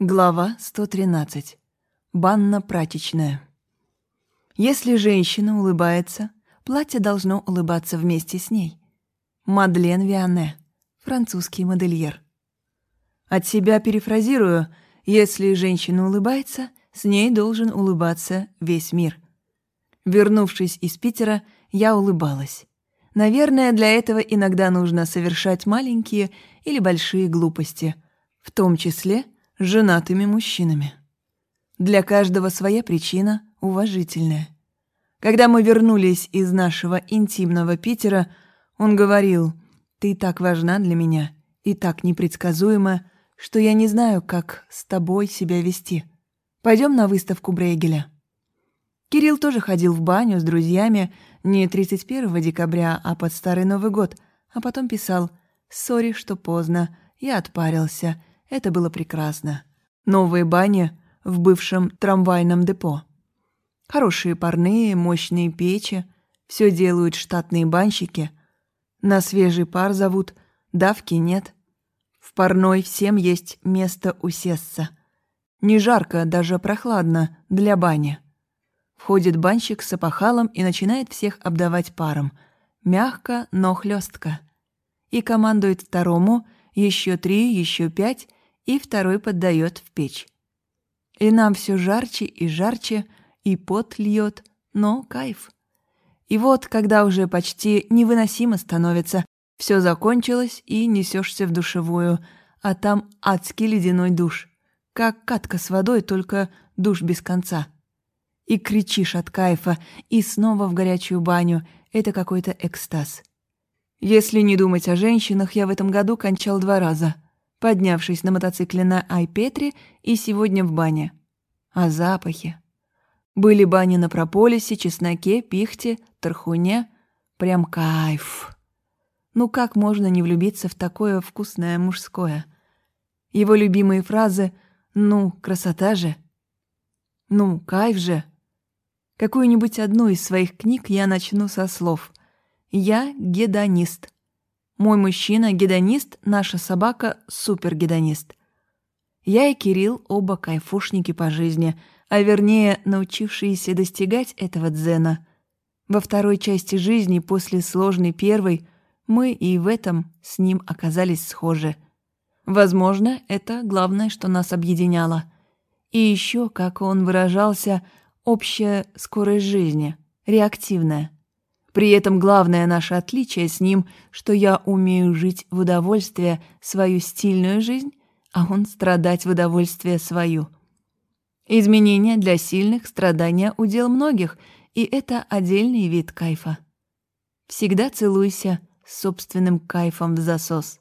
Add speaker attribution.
Speaker 1: Глава 113. Банно-прачечная. Если женщина улыбается, платье должно улыбаться вместе с ней. Мадлен Виане, французский модельер. От себя перефразирую, если женщина улыбается, с ней должен улыбаться весь мир. Вернувшись из Питера, я улыбалась. Наверное, для этого иногда нужно совершать маленькие или большие глупости, в том числе – женатыми мужчинами. Для каждого своя причина, уважительная. Когда мы вернулись из нашего интимного Питера, он говорил, «Ты так важна для меня и так непредсказуема, что я не знаю, как с тобой себя вести. Пойдем на выставку Брейгеля». Кирилл тоже ходил в баню с друзьями не 31 декабря, а под Старый Новый год, а потом писал «Сори, что поздно, я отпарился, это было прекрасно. Новые бани в бывшем трамвайном депо. Хорошие парные, мощные печи. Все делают штатные банщики. На свежий пар зовут, давки нет. В парной всем есть место усесться. Не жарко, даже прохладно для бани. Входит банщик с опахалом и начинает всех обдавать паром. Мягко, но хлестко. И командует второму еще три, еще пять, и второй поддает в печь. И нам все жарче и жарче, и пот льет, но кайф. И вот, когда уже почти невыносимо становится, все закончилось, и несешься в душевую, а там адский ледяной душ. Как катка с водой, только душ без конца. И кричишь от кайфа, и снова в горячую баню. Это какой-то экстаз. Если не думать о женщинах, я в этом году кончал два раза — поднявшись на мотоцикле на Айпетре и сегодня в бане. А запахи? Были бани на прополисе, чесноке, пихте, тархуне. Прям кайф. Ну как можно не влюбиться в такое вкусное мужское? Его любимые фразы «Ну, красота же!» «Ну, кайф же!» Какую-нибудь одну из своих книг я начну со слов «Я гедонист». Мой мужчина — гедонист, наша собака — супергедонист. Я и Кирилл оба кайфушники по жизни, а вернее, научившиеся достигать этого дзена. Во второй части жизни, после сложной первой, мы и в этом с ним оказались схожи. Возможно, это главное, что нас объединяло. И еще, как он выражался, общая скорость жизни, реактивная — при этом главное наше отличие с ним, что я умею жить в удовольствие свою стильную жизнь, а он страдать в удовольствие свою. Изменения для сильных, страдания удел многих, и это отдельный вид кайфа. Всегда целуйся с собственным кайфом в засос.